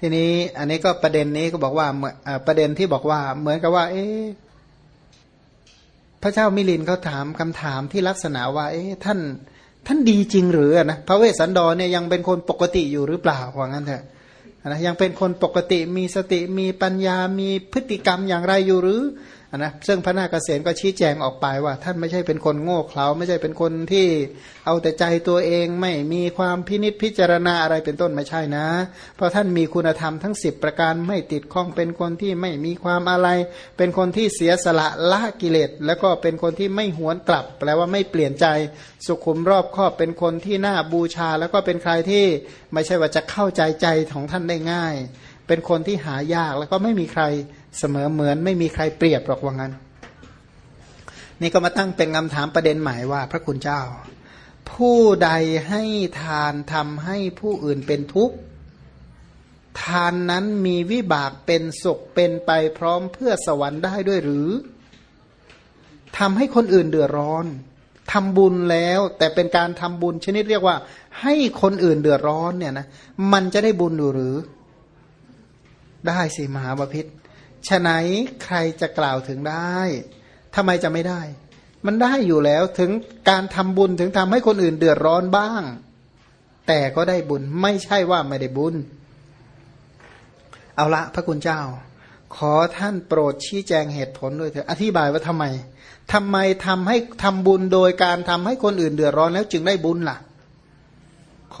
ทีนี้อันนี้ก็ประเด็นนี้ก็บอกว่าประเด็นที่บอกว่าเหมือนกับว่า เอ๊พระเจ้ามิลินเขาถามคำถามที่ลักษณะว่า เอ๊ะท่านท่านดีจริงหรือนะพระเวสสันดรเนี่ยยังเป็นคนปกติอยู่หรือเปล่าว่างั้นเถอะนะยังเป็นคนปกติมีสติมีปัญญามีพฤติกรรมอย่างไรอยู่หรือ นะซึ่งพระนาคเษนก็ชี้แจงออกไปว่า ท่านไม่ใช่เป็นคนโง่เขลาไม่ใช่เป็นคนที่เอาแต่ใจตัวเองไม่มีความพินิษพิจารณาอะไรเป็นต้นไม่ใช่นะ เพราะท่านมีคุณธรรมทั้ง 10 ประการไม่ติดข้องเป็นคนที่ไม่มีความอะไร เป็นคนที่เสียสละละกิเลสแล้วก็เป็นคนที่ไม่หวนกลับ แปลว่าไม่เปลี่ยนใจสุขุมรอบครอบเป็นคนที่น่าบูชา แล้วก็เป็นใครที่ไม่ใช่ว่าจะเข้าใจใจของท่านได้ง่าย เป็นคนที่หายากแล้วก็ไม่มีใคร เสมอเหมือนไม่มีใครเปรียบหรอกว่างั้น นี่ก็มาตั้งเป็นคำถามประเด็นใหม่ว่าพระคุณเจ้า ผู้ใดให้ทานทำให้ผู้อื่นเป็นทุกข์ทานนั้นมีวิบากเป็นสุขเป็นไปพร้อมเพื่อสวรรค์ได้ด้วยหรือทำให้คนอื่นเดือดร้อนทำบุญแล้วแต่เป็นการทำบุญชนิดเรียกว่า ให้คนอื่นเดือดร้อนเนี่ยนะมันจะได้บุญหรือ ได้สิมหาบาพิษ ฉะไหนใครจะกล่าวถึงได้ทำไมจะไม่ได้ มันได้อยู่แล้วถึงการทำบุญถึงทำให้คนอื่นเดือดร้อนบ้าง แต่ก็ได้บุญไม่ใช่ว่าไม่ได้บุญ เอาละพระคุณเจ้า ขอท่านโปรดชี้แจงเหตุผลด้วยเถอะอธิบายว่าทำไมทำไมทำให้ทำบุญโดยการทำให้คนอื่นเดือดร้อนแล้วจึงได้บุญละ่ะ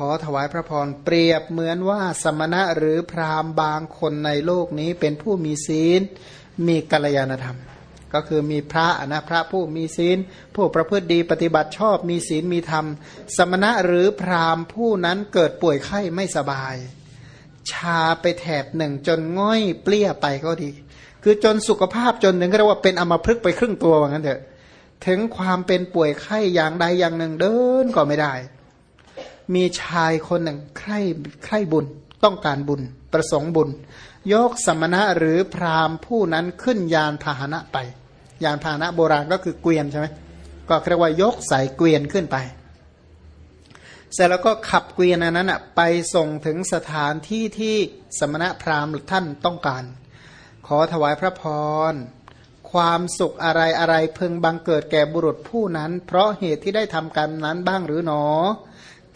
อถวายพระพรเปรียบเหมือนว่าสมณะหรือพราหมณ์บางคนในโลกนี้เป็นผู้มีศีล มีกัลยาณธรรม ก็คือมีพระนะพระผู้มีศีล ผู้ประพฤติดีปฏิบัติชอบมีศีลมีธรรม สมณะหรือพราหมณ์ผู้นั้นเกิดป่วยไข้ไม่สบาย ชาไปแถบหนึ่งจนง่อยเปลี้ยไปก็ดี คือจนสุขภาพจนหนึ่งก็เรียกว่าเป็นอมพฤกไปครึ่งตัวว่างั้นเถอะถึงความเป็นป่วยไข้อย่างใดอย่างหนึ่งเดินก็ไม่ได้ มีชายคนหนึ่งใคร่ใคร่บุญต้องการบุญ ประสงค์บุญ ยกสมณะหรือพราหมณ์ผู้นั้นขึ้นยานพาหนะไป ยานพาหนะโบราณก็คือเกวียนใช่ไหมก็เรียกว่ายกสายเกวียนขึ้นไป เสร็จแล้วก็ขับเกวียนนั้นอะไปส่งถึงสถานที่ที่สมณะพราหมณ์ท่านต้องการ ขอถวายพระพรความสุขอะไรอะไรเพึงบังเกิดแก่บุรุษผู้นั้น เพราะเหตุที่ได้ทำกันนั้นบ้างหรือหนอ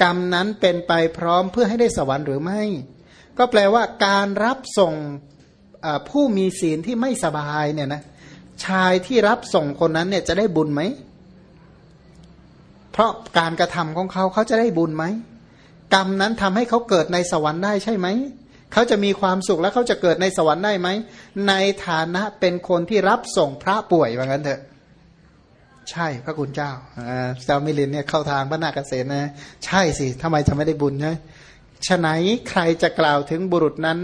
กรรมนั้นเป็นไปพร้อมเพื่อให้ได้สวรรค์หรือไม่ ก็แปลว่าการรับส่งผู้มีศีลที่ไม่สบายเนี่ยนะชายที่รับส่งคนนั้นเนี่ยจะได้บุญไหม เพราะการกระทำของเขาเขาจะได้บุญไหม กรรมนั้นทำให้เขาเกิดในสวรรค์ได้ใช่ไหม เขาจะมีความสุขแล้วเขาจะเกิดในสวรรค์ได้ไหม ในฐานะเป็นคนที่รับส่งพระป่วยว่างั้นเถอะ ใช่พระคุณเจ้าเจ้ามิลินเนี่ยเข้าทางพระนาคเษนนะ ใช่สิทำไมจะไม่ได้บุญใช่ฉะไหนใครจะกล่าวถึงบุรุษนั้น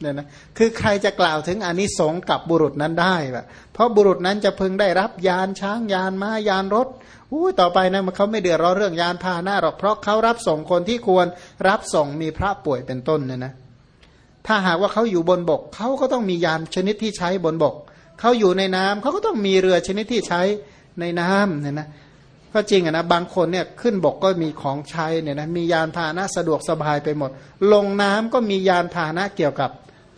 เนี่ยนะคือใครจะกล่าวถึงอนิสงส์กับบุรุษนั้นได้แบบเพราะบุรุษนั้นจะพึงได้รับยานช้างยานม้ายานรถอู้ต่อไปนะมันเขาไม่เดือดร้อนเรื่องยานพาหน้าหรอกเพราะเขารับส่งคนที่ควรรับส่งมีพระป่วยเป็นต้นเนี่ยนะ ถ้าหากว่าเขาอยู่บนบกเขาก็ต้องมียานชนิดที่ใช้บนบกเขาอยู่ในน้ำเขาก็ต้องมีเรือชนิดที่ใช้ ในน้ำเนี่ยนะก็จริงอะนะบางคนเนี่ยขึ้นบกก็มีของใช้เนี่ยนะมียานพาหนะสะดวกสบายไปหมด ลงน้ำก็มียานพาหนะเกี่ยวกับ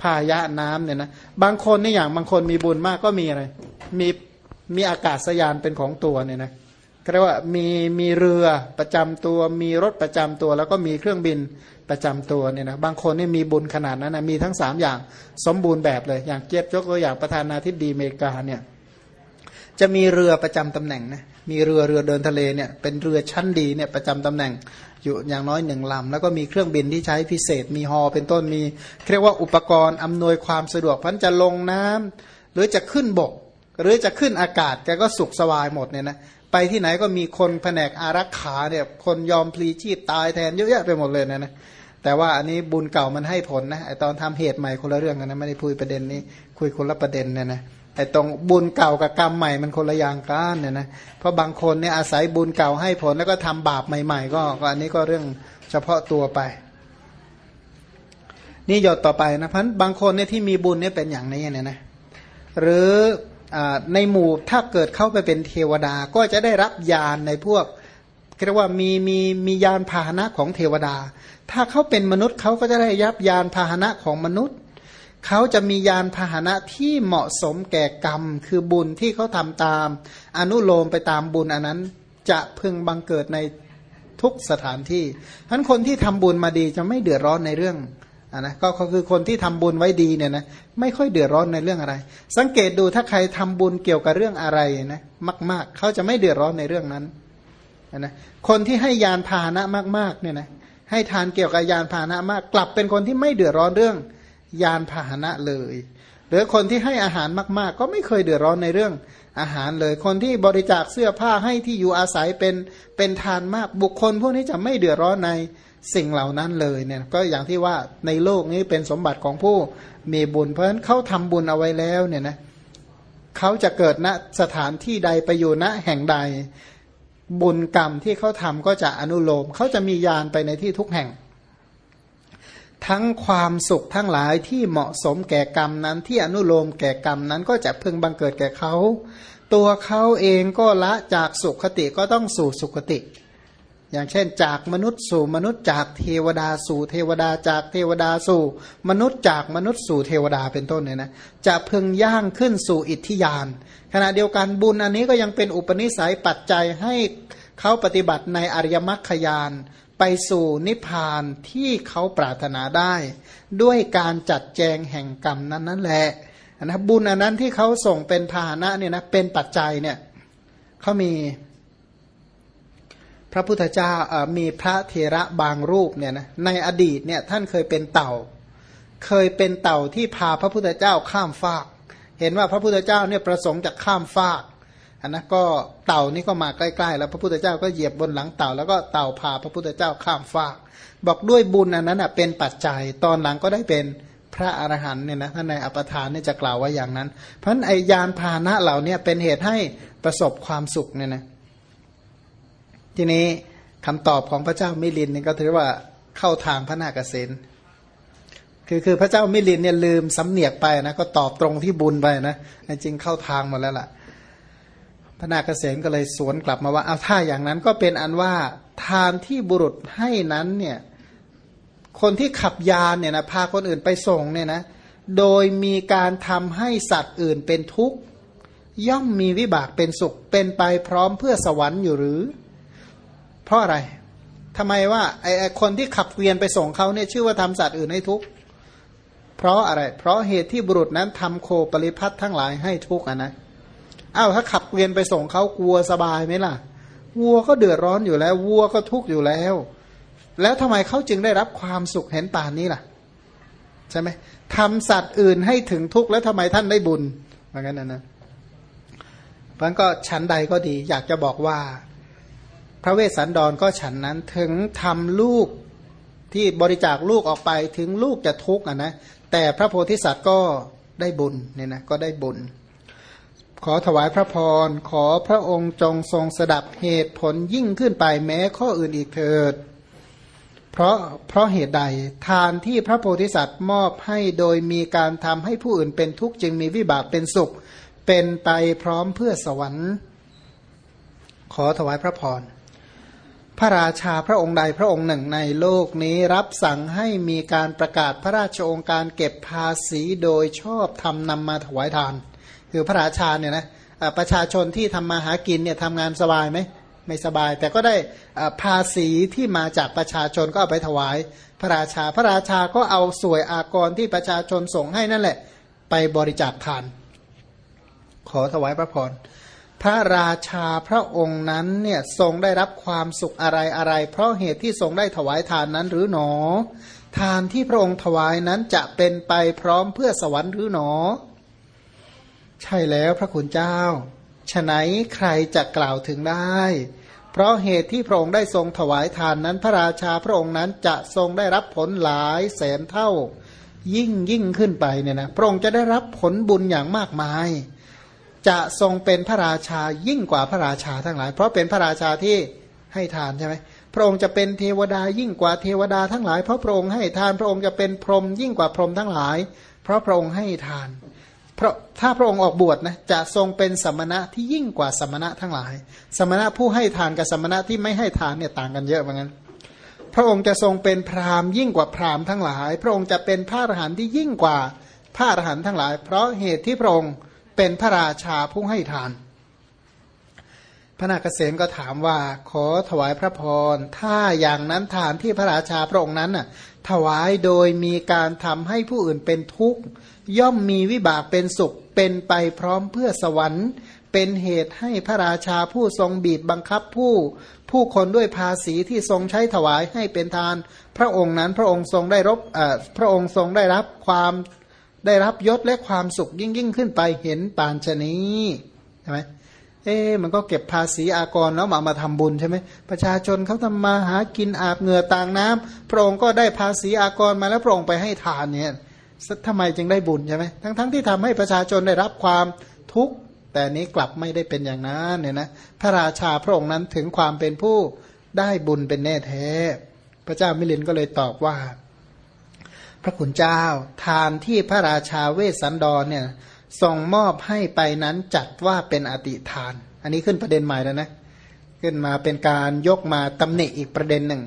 พายะน้ำเนี่ยนะบางคนนี่อย่างบางคนมีบุญมากก็มีอะไร มีมีอากาศยานเป็นของตัวเนี่ยนะเรียกว่ามีมีเรือประจำตัว มีรถประจำตัว แล้วก็มีเครื่องบินประจำตัวเนี่ยนะบางคนนี่มีบุญขนาดนั้นนะมีทั้งสามอย่างสมบูรณ์แบบเลยอย่างเกียรติยกตัวอย่างประธานาธิบดีอเมริกาเนี่ย จะมีเรือประจำตำแหน่งนะมีเรือเรือเดินทะเลเนี่ยเป็นเรือชั้นดีเนี่ยประจำตำแหน่งอยู่อย่างน้อยหนึ่งลำแล้วก็มีเครื่องบินที่ใช้พิเศษ มีฮอเป็นต้นมีเรียกว่าอุปกรณ์อำนวยความสะดวกพันจะลงน้ำหรือจะขึ้นบก หรือจะขึ้นอากาศแกก็สุขสบายหมดเนี่ยนะไปที่ไหนก็มีคนแผนกอารักขาเนี่ยคนยอมพลีชีพตายแทนเยอะแยะไปหมดเลยนะนะ แต่ว่าอันนี้บุญเก่ามันให้ผลนะไอตอนทำเหตุใหม่คนละเรื่องกันนะไม่ได้พูดประเด็นนี้ คุยคนละประเด็นเนี่ยนะไอตรงบุญเก่ากับกรรมใหม่มันคนละอย่างกันเนี่ยนะเพราะบางคนเนี่ยอาศัยบุญเก่าให้ผลแล้วก็ทำบาปใหม่ ๆ ก็อันนี้ก็เรื่องเฉพาะตัวไป นี่ยดต่อไปนะพันบางคนเนี่ยที่มีบุญเนี่ยเป็นอย่างนี้เนี่ยนะหรืออในหมู่ถ้าเกิดเข้าไปเป็นเทวดาก็จะได้รับยานในพวก เรียกว่ามีมีมียานพาหนะของเทวดา ถ้าเขาเป็นมนุษย์เขาก็จะได้ยับยานพาหนะของมนุษย์ เขาจะมียานพาหนะที่เหมาะสมแก่กรรม คือบุญที่เขาทำตาม อนุโลมไปตามบุญอันนั้น จะพึงบังเกิดในทุกสถานที่ท่านคนที่ทำบุญมาดีจะไม่เดือดร้อนในเรื่องอนนะก็คือคนที่ทำบุญไว้ดีเนี่ยนะไม่ค่อยเดือดร้อนในเรื่องอะไร สังเกตดูถ้าใครทำบุญเกี่ยวกับเรื่องอะไรนะมาก ๆ เขาจะไม่เดือดร้อนในเรื่องนั้น นะคนที่ให้ยานพาหนะมากๆเนี่ยนะให้ทานเกี่ยวกับยานพาหนะมาก กลับเป็นคนที่ไม่เดือดร้อนเรื่องยานพาหนะเลย หรือคนที่ให้อาหารมากๆ ก็ไม่เคยเดือดร้อนในเรื่องอาหารเลย คนที่บริจาคเสื้อผ้าให้ที่อยู่อาศัยเป็นเป็นทานมากบุคคล พวกนี้จะไม่เดือดร้อนในสิ่งเหล่านั้นเลยเนี่ยก็อย่างที่ว่าในโลกนี้เป็นสมบัติของผู้มีบุญเพราะฉะนั้นเขาทำบุญเอาไว้แล้วเนี่ยนะเขาจะเกิดณสถานที่ใดไปอยู่ณแห่งใด บุญกรรมที่เขาทำก็จะอนุโลมเขาจะมียานไปในที่ทุกแห่ง ทั้งความสุขทั้งหลายที่เหมาะสมแก่กรรมนั้นที่อนุโลมแก่กรรมนั้นก็จะพึงบังเกิดแก่เขา ตัวเขาเองก็ละจากสุขคติก็ต้องสู่สุขติ อย่างเช่นจากมนุษย์สู่มนุษย์จากเทวดาสู่เทวดาจากเทวดาสู่ มนุษย์จากมนุษย์สู่เทวดาเป็นต้นเนี่ยนะจะพึงย่างขึ้นสู่อิทธิยาน ขณะเดียวกันบุญอันนี้ก็ยังเป็นอุปนิสัยปัจจัยให้เขาปฏิบัติในอริยมรรคยาน ไปสู่นิพพานที่เขาปรารถนาได้ ด้วยการจัดแจงแห่งกรรมนั้นนั่นแหละนะบุญอันนั้นที่เขาส่งเป็นพาหนะเนี่ยนะเป็นปัจจัยเนี่ยเขามี พระพุทธเจ้ามีพระเทระบางรูปเนี่ยนะในอดีตเนี่ยท่านเคยเป็นเต่า เคยเป็นเต่าที่พาพระพุทธเจ้าข้ามฟาก เห็นว่าพระพุทธเจ้าเนี่ยประสงค์จะข้ามฟากอันนะก็เต่านี่ก็มาใกล้ๆ แล้วพระพุทธเจ้าก็เหยียบบนหลังเต่า แล้วก็เต่าพาพระพุทธเจ้าข้ามฟาก บอกด้วยบุญอันนั้นเป็นปัจจัยตอนหลังก็ได้เป็นพระอรหันต์เนี่ยนะท่านในอัปทานเนี่ยจะกล่าวว่าอย่างนั้น เพราะไอยานพาหนะเหล่านี้เป็นเหตุให้ประสบความสุขเนี่ยนะ ทีนี้คำตอบของพระเจ้ามิลินนี่ก็ถือว่าเข้าทางพระนาคเษนคือคือพระเจ้ามิลินเนี่ยลืมสำเนียกไปนะก็ตอบตรงที่บุญไปนะจริงเข้าทางหมดแล้วล่ะ พระนาคเษนก็เลยสวนกลับมาว่าเอาถ้าอย่างนั้นก็เป็นอันว่าทานที่บุรุษให้นั้นเนี่ยคนที่ขับยานเนี่ยนะพาคนอื่นไปส่งเนี่ยนะโดยมีการทำให้สัตว์อื่นเป็นทุกข์ ย่อมมีวิบากเป็นสุขเป็นไปพร้อมเพื่อสวรรค์อยู่หรือ เพราะอะไรทำไมว่าไอ้คนที่ขับเกวียนไปส่งเขาเนี่ยชื่อว่าทำสัตว์อื่นให้ทุกข์เพราะอะไร เพราะเหตุที่บุรุษนั้นทำโคปริพัททั้งหลายให้ทุกข์อะนะอ้าวถ้าขับเกวียนไปส่งเขากลัวสบายไหมล่ะ วัวก็เดือดร้อนอยู่แล้ว วัวก็ทุกข์อยู่แล้ว แล้วทำไมเขาจึงได้รับความสุขเห็นป่านนี้ล่ะ ใช่ไหมทำสัตว์อื่นให้ถึงทุกข์แล้วทำไมท่านได้บุญเหมือนกันนะนะเพราะก็ชั้นใดก็ดี อยากจะบอกว่า พระเวสสันดรก็ฉันนั้นถึงทำลูกที่บริจาคลูกออกไปถึงลูกจะทุกข์อะนะแต่พระโพธิสัตว์ก็ได้บุญเนี่ยนะก็ได้บุญ ขอถวายพระพร ขอพระองค์จงทรงสดับเหตุผลยิ่งขึ้นไปแม้ข้ออื่นอีกเถิด เพราะเพราะเหตุใดทานที่พระโพธิสัตว์มอบให้โดยมีการทำให้ผู้อื่นเป็นทุกข์จึงมีวิบากเป็นสุข เป็นไปพร้อมเพื่อสวรรค์ ขอถวายพระพร พระราชาพระองค์ใดพระองค์หนึ่งในโลกนี้รับสั่งให้มีการประกาศพระราชองค์การเก็บภาษีโดยชอบทำนำมาถวายทาน คือพระราชาเนี่ยนะประชาชนที่ทำมาหากินเนี่ยทำงานสบายไหมไม่สบาย แต่ก็ได้ภาษีที่มาจากประชาชนก็เอาไปถวาย พระราชาพระราชาก็เอาสวยอากรที่ประชาชนส่งให้นั่นแหละ ไปบริจาคทาน ขอถวายพระพร พระราชาพระองค์นั้นเนี่ยทรงได้รับความสุขอะไรอะไร เพราะเหตุที่ทรงได้ถวายทานนั้นหรือหนอ ทานที่พระองค์ถวายนั้นจะเป็นไปพร้อมเพื่อสวรรค์หรือหนอ ใช่แล้วพระคุณเจ้าฉะไหนใครจะกล่าวถึงได้ เพราะเหตุที่พระองค์ได้ทรงถวายทานนั้น พระราชาพระองค์นั้นจะทรงได้รับผลหลายแสนเท่า ยิ่งยิ่งขึ้นไปเนี่ยนะพระองค์จะได้รับผลบุญอย่างมากมาย จะทรงเป็นพระราชายิ่งกว่าพระราชาทั้งหลาย เพราะเป็นพระราชาที่ให้ทานใช่ไหมพระองค์จะเป็นเทวดายิ่งกว่าเทวดาทั้งหลาย เพราะพระองค์ให้ทาน พระองค์จะเป็นพรหมยิ่งกว่าพรหมทั้งหลาย เพราะพระองค์ให้ทาน เพราะถ้าพระองค์ออกบวชนะจะทรงเป็นสมณะที่ยิ่งกว่าสมณะทั้งหลาย สมณะผู้ให้ทานกับสมณะที่ไม่ให้ทานเนี่ยต่างกันเยอะเหมือนกันพระองค์จะทรงเป็นพราหมณ์ยิ่งกว่าพราหมณ์ทั้งหลาย พระองค์จะเป็นพระอรหันต์ที่ยิ่งกว่าพระอรหันต์ทั้งหลาย เพราะเหตุที่พระองค์ เป็นพระราชาผู้ให้ทาน พระนาคเษนก็ถามว่า ขอถวายพระพร ถ้าอย่างนั้นทานที่พระราชาพระองค์นั้นน่ะ ถวายโดยมีการทำให้ผู้อื่นเป็นทุกข์ ย่อมมีวิบากเป็นสุข เป็นไปพร้อมเพื่อสวรรค์ เป็นเหตุให้พระราชาผู้ทรงบีบบังคับผู้ ผู้คนด้วยภาษีที่ทรงใช้ถวายให้เป็นทาน พระองค์นั้นพระองค์ทรงได้รับพระองค์ทรงได้รับความ ได้รับยศและความสุขยิ่งยิ่งขึ้นไปเห็นปานชนีใช่ไหมเอ๊มันก็เก็บภาษีอากรแล้วมามาทำบุญใช่ไหมประชาชนเขาทำมาหากินอาบเหงื่อต่างน้ำพระองค์ก็ได้ภาษีอากรมาแล้วพระองค์ไปให้ทานเนี่ยทำไมจึงได้บุญใช่ไหมทั้งๆทที่ทำให้ประชาชนได้รับความทุกข์แต่นี้กลับไม่ได้เป็นอย่างนั้นเนี่ยนะพระราชาพระองค์นั้นถึงความเป็นผู้ได้บุญเป็นแน่แท้ พระเจ้ามิลินก็เลยตอบว่า ระคุณเจ้า ทานที่พระราชาเวสสันดรเนี่ยส่งมอบให้ไปนั้นจัดว่าเป็นอติทาน อันนี้ขึ้นประเด็นใหม่แล้วนะ ขึ้นมาเป็นการยกมาตำหนิอีกประเด็นหนึ่ง